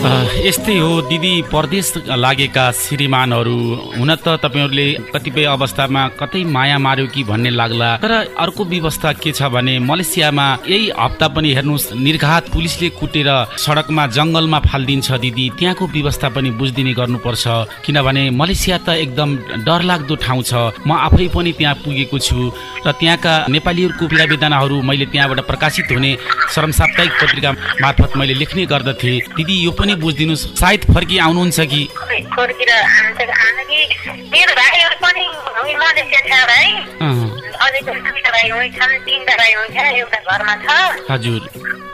यस्तै हो दिदी परदेश लागेका श्रीमानहरू। हुन त तपाईँहरूले कतिपय अवस्थामा कतै माया मार्यो कि भन्ने लाग्ला तर अर्को व्यवस्था के छ भने मलेसियामा यही हप्ता पनि हेर्नुहोस् निर्घात पुलिसले कुटेर सडकमा जङ्गलमा फालिदिन्छ दिदी। त्यहाँको व्यवस्था पनि बुझिदिने गर्नुपर्छ। किनभने मलेसिया त एकदम डरलाग्दो ठाउँ छ। म आफै पनि त्यहाँ पुगेको छु र त्यहाँका नेपालीहरूको पीडा मैले त्यहाँबाट प्रकाशित हुने श्रम साप्ताहिक पत्रिका मार्फत मैले लेख्ने गर्दथेँ। दिदी यो पनि बुझिदिनुहोस्। सायद फर्की आउनुहुन्छ कि? फर्केर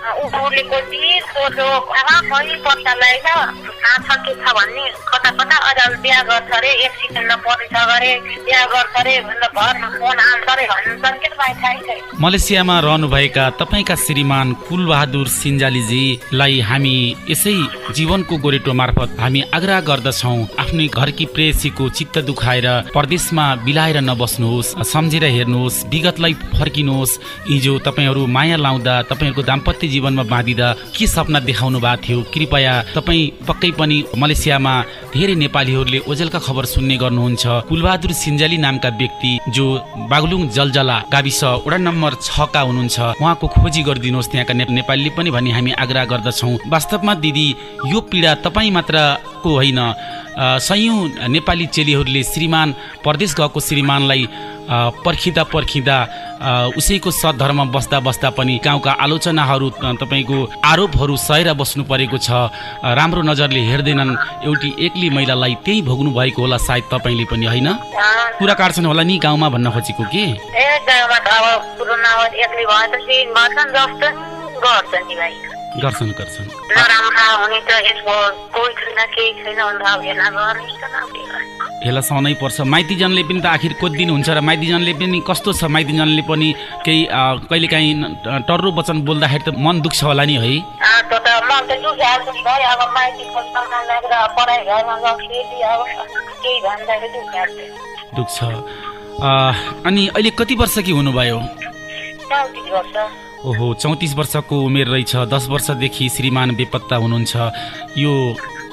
आन्छ आएन कि मेरो भाइहरू पनि मलेसिया छ भन्ने कता कता अझ बिहा गर्छ अरे परेछ अरे बिहा गर्छ अरे भनेर घरमा फोन आउँछ अरे के भाइ थाहै छैन। मलेसियामा रहनुभएका तपाईँका श्रीमान कुलबहादुर सिन्जालीजीलाई हामी यसै जीवनको गोरेटो मार्फत हामी आग्रह गर्दछौँ आफ्नै घरकी प्रेयसीको चित्त दुखाएर परदेशमा बिलाएर नबस्नुहोस् सम्झेर हेर्नुहोस् विगतलाई फर्किनुहोस्। हिजो तपाईँहरू माया लाउँदा तपाईँहरूको दाम्पत्य जीवनमा बाँधिँदा के सपना देखाउनु भएको थियो कृपया तपाईँ पक्कै पनि मलेसियामा धेरै नेपालीहरूले ओजेलका खबर सुन्ने गर्नुहुन्छ। कुलबहादुर सिन्जाली नामका व्यक्ति जो बागलुङ जलजला गाविस वडा नम्बर छका हुनुहुन्छ उहाँको खोजी गरिदिनुहोस् त्यहाँका नेपालीले पनि भनी हामी आग्रह गर्दछौँ। वास्तवमा दिदी यो पीडा तपाईँ मात्रको होइन सयौँ नेपाली चेलीहरूले श्रीमान परदेश गएको श्रीमानलाई पर्खिँदा पर्खिँदा उसैको सद्धर्म बस्दा बस्दा पनि गाउँका आलोचनाहरू तपाईँको आरोपहरू सहेर बस्नु परेको छ। राम्रो नजरले हेर्दैनन् एउटी एक्ली महिलालाई त्यही भोग्नु भएको होला सायद तपाईँले पनि होइन? कुरा काट्छन् होला नि गाउँमा भन्न खोजेको के? गर्छन् गर्छन् हेला सहनै पर्छ। माइतीजनले पनि त आखिर कति दिन हुन्छ र माइतीजनले पनि कस्तो छ? माइतीजनले पनि केही कहिलेकाहीँ टर्रो वचन बोल्दाखेरि त मन दुख्छ होला नि है। दुख्छ अनि अहिले कति वर्ष कि हुनुभयो ओहो चौतिस वर्षको उमेर रहेछ। दस वर्षदेखि श्रीमान बेपत्ता हुनुहुन्छ। यो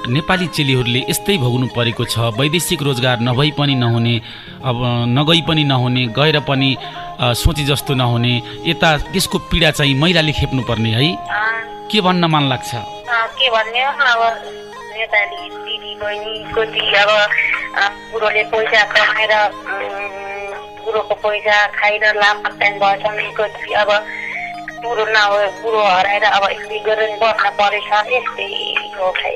नेपाली चेलीहरूले यस्तै भोग्नु परेको छ। वैदेशिक रोजगार नभई पनि नहुने अब नगई पनि नहुने गएर पनि सोचे जस्तो नहुने यता त्यसको पीडा चाहिँ महिलाले खेप्नुपर्ने है। के भन्न मन लाग्छ? के भन्ने अब नेपाली दिदी बहिनी कति अब बुढोले पैसा कमाएर बुढोको पैसा खाएर अब बुढो नभए बुढो हराएर अब यस्तै गरेर बस्न परेछ यस्तै हो खै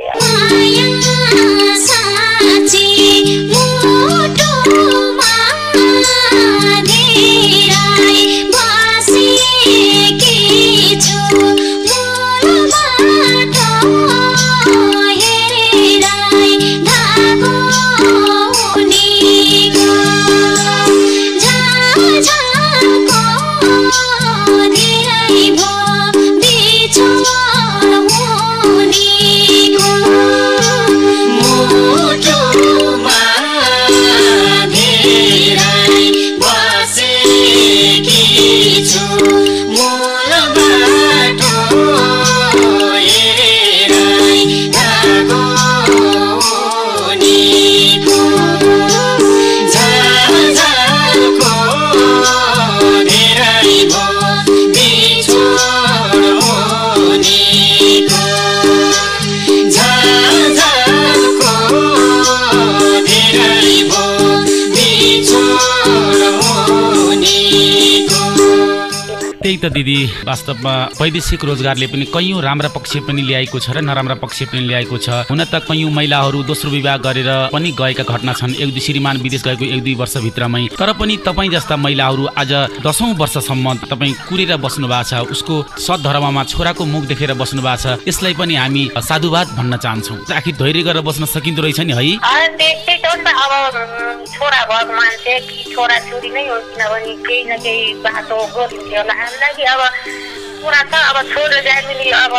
त्यही त दिदी वास्तवमा वैदेशिक रोजगारले पनि कैयौँ राम्रा पक्ष पनि ल्याएको छ र नराम्रा पक्ष पनि ल्याएको छ। हुन त कैयौँ महिलाहरू दोस्रो विवाह गरेर पनि गएका घटना छन्। एक दुई श्रीमान विदेश गएको एक दुई वर्षभित्रमै। तर पनि तपाईँ जस्ता महिलाहरू आज दसौँ वर्षसम्म तपाईँ कुरेर बस्नु भएको छ। उसको सद्धर्ममा छोराको मुख देखेर बस्नु भएको छ। यसलाई पनि हामी साधुवाद भन्न चाहन्छौँ। आखिर धैर्य गरेर बस्न सकिँदो रहेछ नि है? छोरा भएको मान्छे छोरा छोरी नै हो किनभने केही न केही बाटो होला। हामीलाई कि अब कुरा छ अब छोडेर जाने अब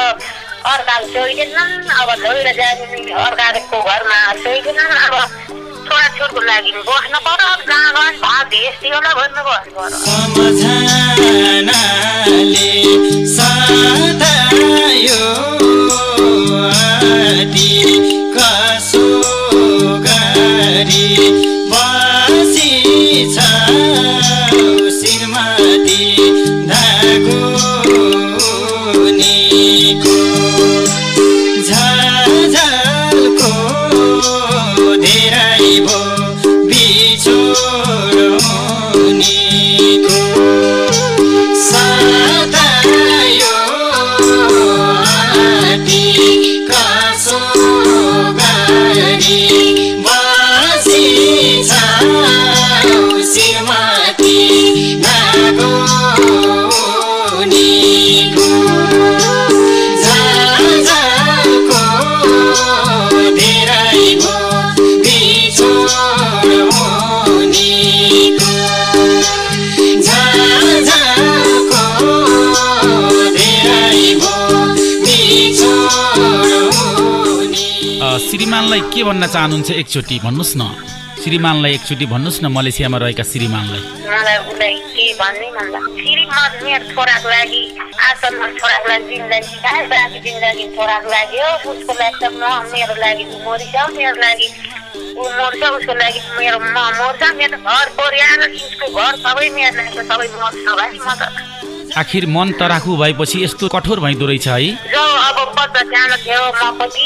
अर्काले छोइदिएनन् अब छोडेर जाने अर्काको घरमा छोइदिएनन् अब छोरा छोरीको लागि बस्नु पर्यो अब जहाँ गयो भने दियो होला भन्नु श्रीमानलाई के भन्न चाहनुहुन्छ एकचोटि भन्नुहोस् न। श्रीमानलाई एकचोटि भन्नुहोस् न मलेसियामा रहेका श्रीमानलाई। मलाई उसलाई के भन्ने भन्दा श्रीमत मेरो छोराको लागि आसनमा छोराको लागि जिन्दगी गाए बाँकी जिन्दगी छोराको लागि हो उसको लागि त म मेरो लागि ऊ मरिछ मेरो लागि ऊ मर्छ उसको लागि मेरो म मर्छ। मेरो त घर परिवार उसको घर सबै मेरो लागि त सबै मर्छ भाइ म त। आखिर मन तराखु भएपछि यस्तो कठोर भइदो रहेछ है? जो अब बच्चा सानो थियो म पनि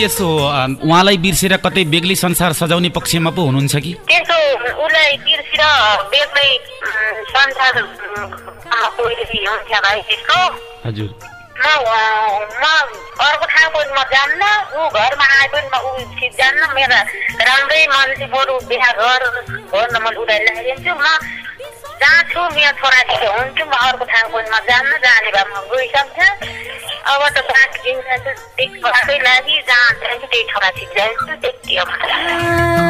के यसो उहाँलाई बिर्सेर कतै बेग्लै संसार सजाउने पक्षमा पो हुनुहुन्छ कि? त्यसो उसलाई बिर्सेर बेग्लै संसार हजुर। म म अर्को ठाउँ पनि म जान्न ऊ घरमा आए पनि म ऊ जान्न मेरो राम्रै मान्छे बरु बिहा घर गर्न म उसलाई ल्याइदिन्छु। म जहाँ छु मेरो छोराछोरी हुन्छु म अर्को ठाउँ पनि म जान्न जाने भए म गइसक्छ। अब त बाँकी छोराकै लागि जहाँ जान्छु त्यही छोराछोरी जान्छु त्यति हो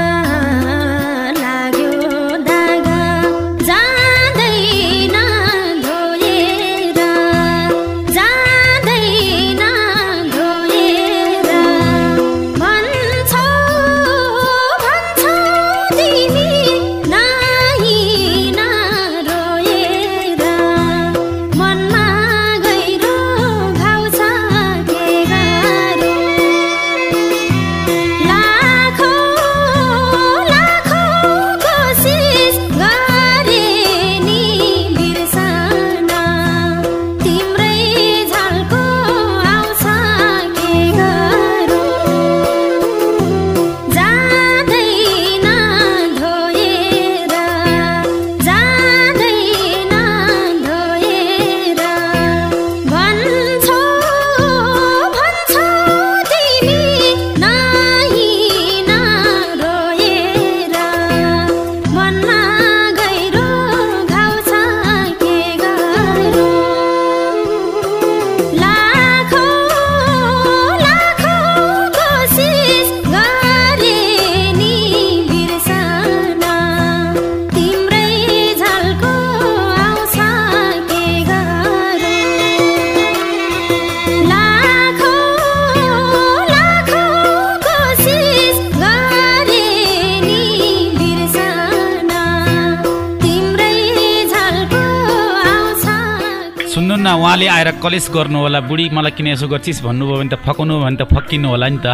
उहाँले आएर कलेज गर्नु होला बुढी मलाई किन यसो गर्छिस् भन्नुभयो भने त फकाउनु भयो भने त फकिनु होला नि त।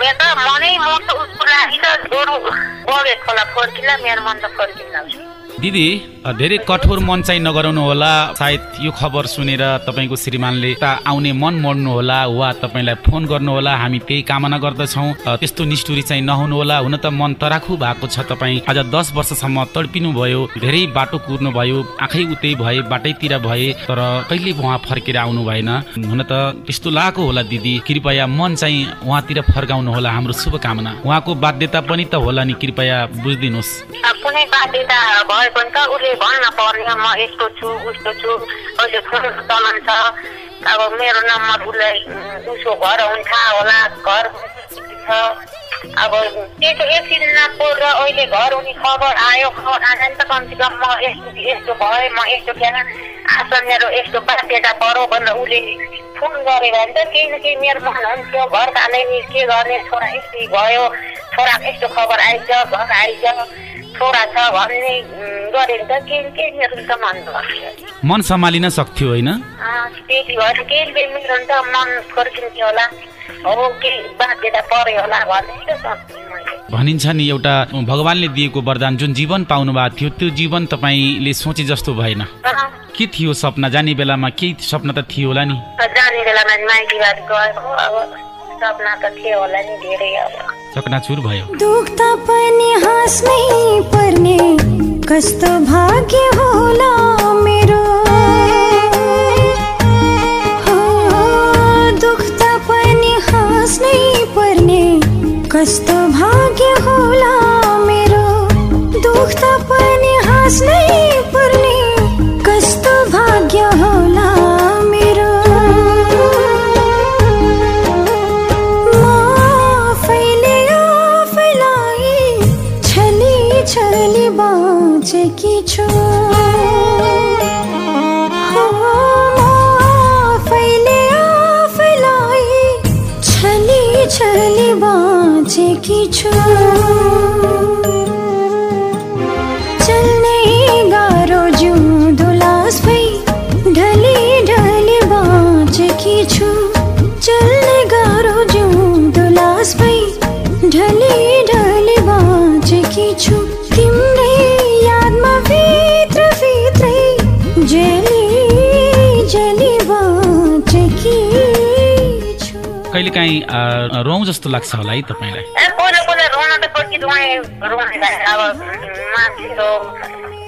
मेरो त मनै म त दिदी धेरै कठोर मन चाहिँ नगराउनु होला सायद यो खबर सुनेर तपाईँको श्रीमानले त आउने मन मोड्नु होला वा तपाईँलाई फोन गर्नु होला हामी त्यही कामना गर्दछौँ। त्यस्तो निष्ठुरी चाहिँ नहुनु होला हुन त मन तराखु भएको छ तपाईँ। आज दस वर्षसम्म तडपिनु भयो धेरै बाटो कुर्नु भयो आँखै उतै भए बाटैतिर भए तर कहिले उहाँ फर्केर आउनु भएन। हुन त त्यस्तो लागेको होला दिदी। कृपया मन चाहिँ उहाँतिर फर्काउनु होला हाम्रो शुभकामना। उहाँको बाध्यता पनि त होला नि। कृपया बुझिदिनुहोस्। कुनै बाध्यता भए पनि त उसले भन्न पर्ने म यस्तो छु उस्तो छु। अहिले फोन चलन छ? अब मेरो नम्बर उसलाई उसको घर हुन्छ होला घर छ। अब त्यसो एकछिन नपो र अहिले घर हुने खबर आयो खबर आएन त कमसेकम म यस्तो यस्तो भएँ म यस्तो थिएन। आज मेरो यस्तो बाध्यता पऱ्यो भनेर उसले फोन गऱ्यो भने त केही न केही मेरो मन हुन्थ्यो। घरकाले नि के गर्ने छोरा यस्तै भयो छोराको यस्तो खबर आइज घर आइज। छोरा छ भन्ने भने त मेरो त मन सम्हालिन सक्थ्यो होइन? त्यति भएर केही मेरो त मन फर्किन्थ्यो होला। हो केही बाध्यता पऱ्यो होला भनेर भनिन्छ नि एउटा भगवान्ले दिएको वरदान जुन जीवन पाउनु भएको थियो त्यो जीवन तपाईँले सोचे जस्तो भएन। के थियो सपना? जाने बेलामा केही सपना त थियो होला नि। जाने बेलामा माइतीबाट गएको अब सपना त थियो होला नि धेरै अब। चकनाचुर भयो दुख्दा पनि हाँस्नै पर्ने कस्तो भाग्य होला मेरो। दुख्दा पनि हाँस्नै पर्ने कस्तो भाग्य होला मेरो। दुख्दा पनि हाँस्नै छली छली बाँचेकी छु आफैले आफैलाई छली छली बाँचेकी छु कहिलेकाहीँ काहीँ रौँ जस्तो लाग्छ होला है तपाईँलाई?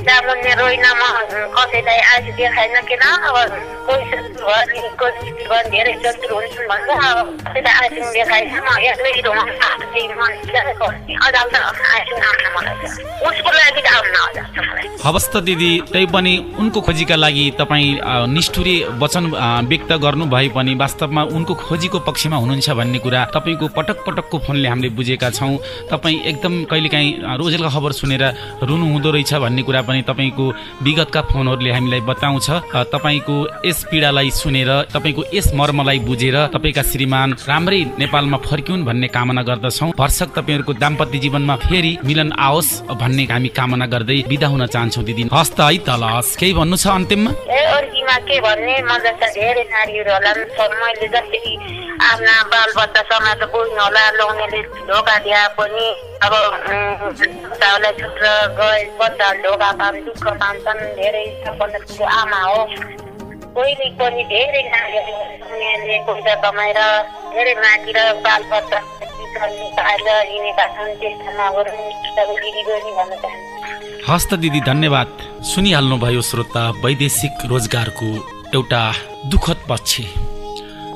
रोइन कसैलाई आज किन अब कोही धेरै शत्रु हुन्छन् भन्छ अब कसैलाई म? एक्लै हवस् त दिदी तै पनि उनको खोजीका लागि तपाईँ निष्ठुरी वचन व्यक्त गर्नु भए पनि वास्तवमा उनको खोजीको पक्षमा हुनुहुन्छ भन्ने कुरा तपाईँको पटक पटकको फोनले हामीले बुझेका छौँ। तपाईँ एकदम कहिलेकाहीँ रोजेलको खबर सुनेर रुनु हुँदो रहेछ भन्ने कुरा पनि तपाईँको विगतका फोनहरूले हामीलाई बताउँछ तपाईँको यस पीडालाई सुनेर तपाईँको यस मर्मलाई बुझेर तपाईँका श्रीमान राम्रै नेपालमा फर्किउन् भन्ने कामना गर्दछौँ भर्सक तपाईँहरूको दाम्पत्य जीवनमा फेरि मिलन आओस् भन्ने हामी कामना गर्दै बिदा हुन चाहन्छौँ दिदी हस् त है त ल हस् केही भन्नु छ अन्तिममा के भन्ने म जस्ता धेरै आफ्ना बालबच्चा समाज बुझ्नु होला लोग्नेले धोका दिए पनि अब बच्चाहरूलाई छुट्र गए बच्चाहरू पाए दुःख पाउँछन् धेरै सबभन्दा आमा हो कोहीले पनि धेरै नारीहरू उनीहरूले पैसा कमाएर धेरै माथि र बालबच्चा निकालेर हिँडेका छन् त्यस्तो नगरौँ दिदी बहिनी भन्न चाहन्छु हस् त दिदी धन्यवाद सुनिहाल्नुभयो श्रोता वैदेशिक रोजगारको एउटा दुःखद पक्ष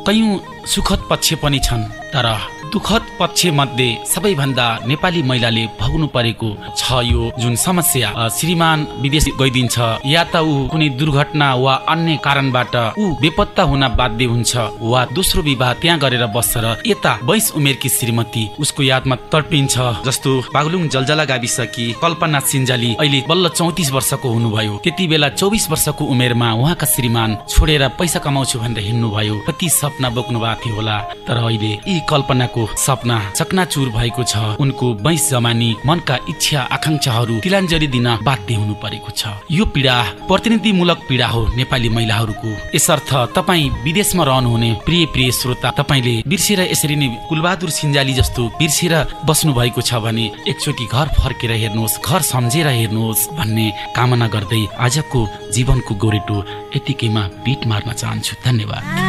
कयौँ सुखद पक्ष पनि छन् तर दुःखद पक्ष मध्ये सबैभन्दा नेपाली महिलाले भोग्नु परेको छ यो जुन समस्या श्रीमान विदेश गइदिन्छ। या त ऊ कुनै दुर्घटना वा अन्य कारणबाट ऊ बेपत्ता हुन बाध्य हुन्छ वा दोस्रो विवाह त्यहाँ गरेर बस्छ र यता बैस उमेरकी श्रीमती उसको यादमा तडपिन्छ। जस्तो बागलुङ जलजला गाविसकी कल्पना सिन्जाली अहिले बल्ल चौतिस वर्षको हुनुभयो। त्यति बेला चौबिस वर्षको उमेरमा उहाँका श्रीमान छोडेर पैसा कमाउँछु भनेर हिँड्नुभयो। कति सपना बोक्नु भएको थियो होला तर अहिले कल्पनाको सपना चकनाचुर भएको छ। उनको बैस जमानी मनका इच्छा आकांक्षाहरू तिलाञ्जली दिन बाध्य हुनु परेको छ। यो पीडा प्रतिनिधिमूलक पीडा हो नेपाली महिलाहरूको। यसर्थ तपाईँ विदेशमा रहनुहुने प्रिय प्रिय श्रोता तपाईँले बिर्सेर यसरी नै कुलबहादुर सिन्जाली जस्तो बिर्सेर बस्नु भएको छ भने एकचोटि घर फर्केर हेर्नुहोस् घर सम्झेर हेर्नुहोस् भन्ने कामना गर्दै आजको जीवनको गोरेटो यतिकैमा बिट मार्न चाहन्छु। धन्यवाद।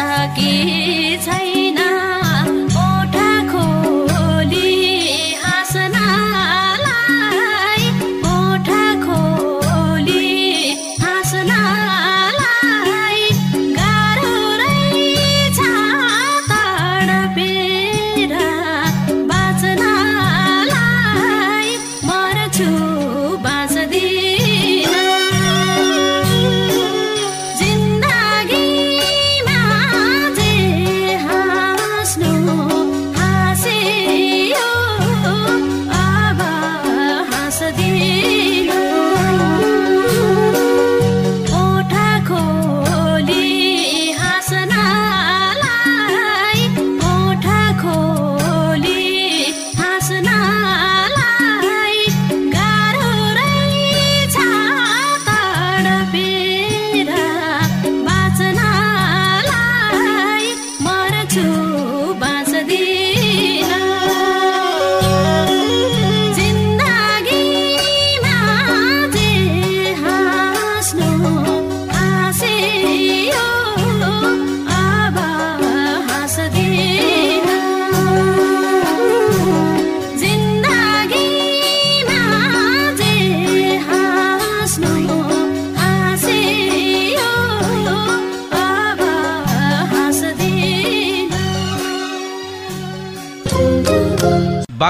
सकी छैन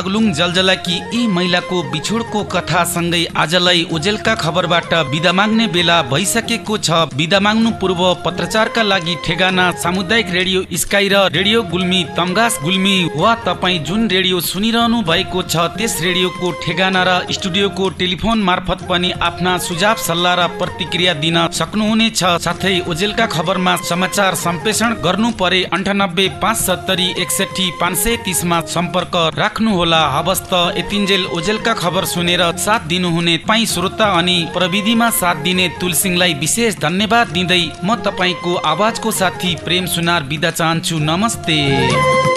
बागलुङ जलजलाकी यी महिलाको बिछोडको कथा सँगै आजलाई ओजेलका खबरबाट बिदा माग्ने बेला भइसकेको छ। बिदा माग्नु पूर्व पत्रचारका लागि ठेगाना सामुदायिक रेडियो स्काई र रेडियो गुल्मी तमगास गुल्मी वा तपाईँ जुन रेडियो सुनिरहनु भएको छ त्यस रेडियोको ठेगाना र स्टुडियोको टेलिफोन मार्फत पनि आफ्ना सुझाव सल्लाह र प्रतिक्रिया दिन सक्नुहुनेछ। साथै ओजेलका खबरमा समाचार सम्प्रेषण गर्नु परे अन्ठानब्बे पाँच सत्तरी एकसठी पाँच सय तिसमा सम्पर्क राख्नुहोला। हवस् त ओजेलका खबर सुनेर साथ दिनुहुने तपाईँ श्रोता अनि प्रविधिमा साथ दिने तुलसिंहलाई विशेष धन्यवाद दिँदै म तपाईँको आवाजको साथी प्रेम सुनार बिदा चाहन्छु। नमस्ते।